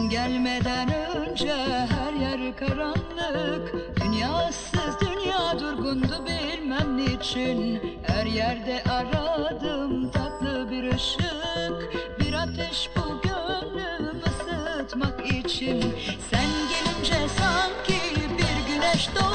gelmeden önce her yer karanlık. Dünyasız dünya durgundu bilmem niçin. Her yerde aradım tatlı bir ışık. Bir ateş bu gönlüm ısıtmak için. Sen gelince sanki bir güneş doğdu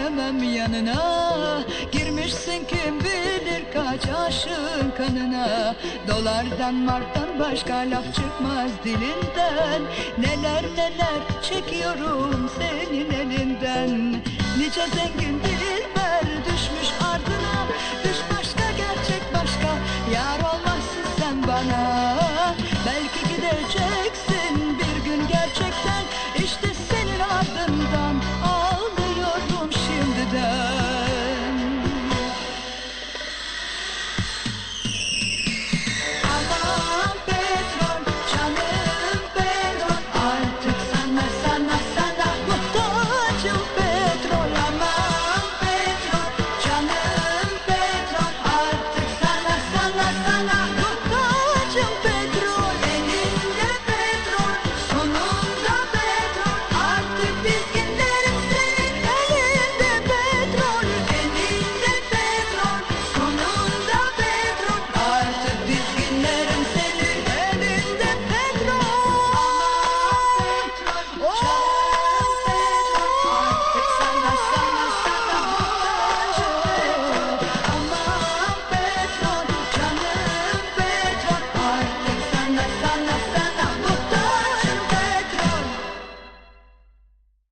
gelemem yanına. Girmişsin kim bilir kaç aşığın kanına. Dolardan marttan başka laf çıkmaz dilinden. Neler neler çekiyorum senin elinden. Nice zengin dilber düşmüş ardına. Düş başka gerçek başka. Yar olmazsın sen bana. Belki gideceksin bir gün gerçekten.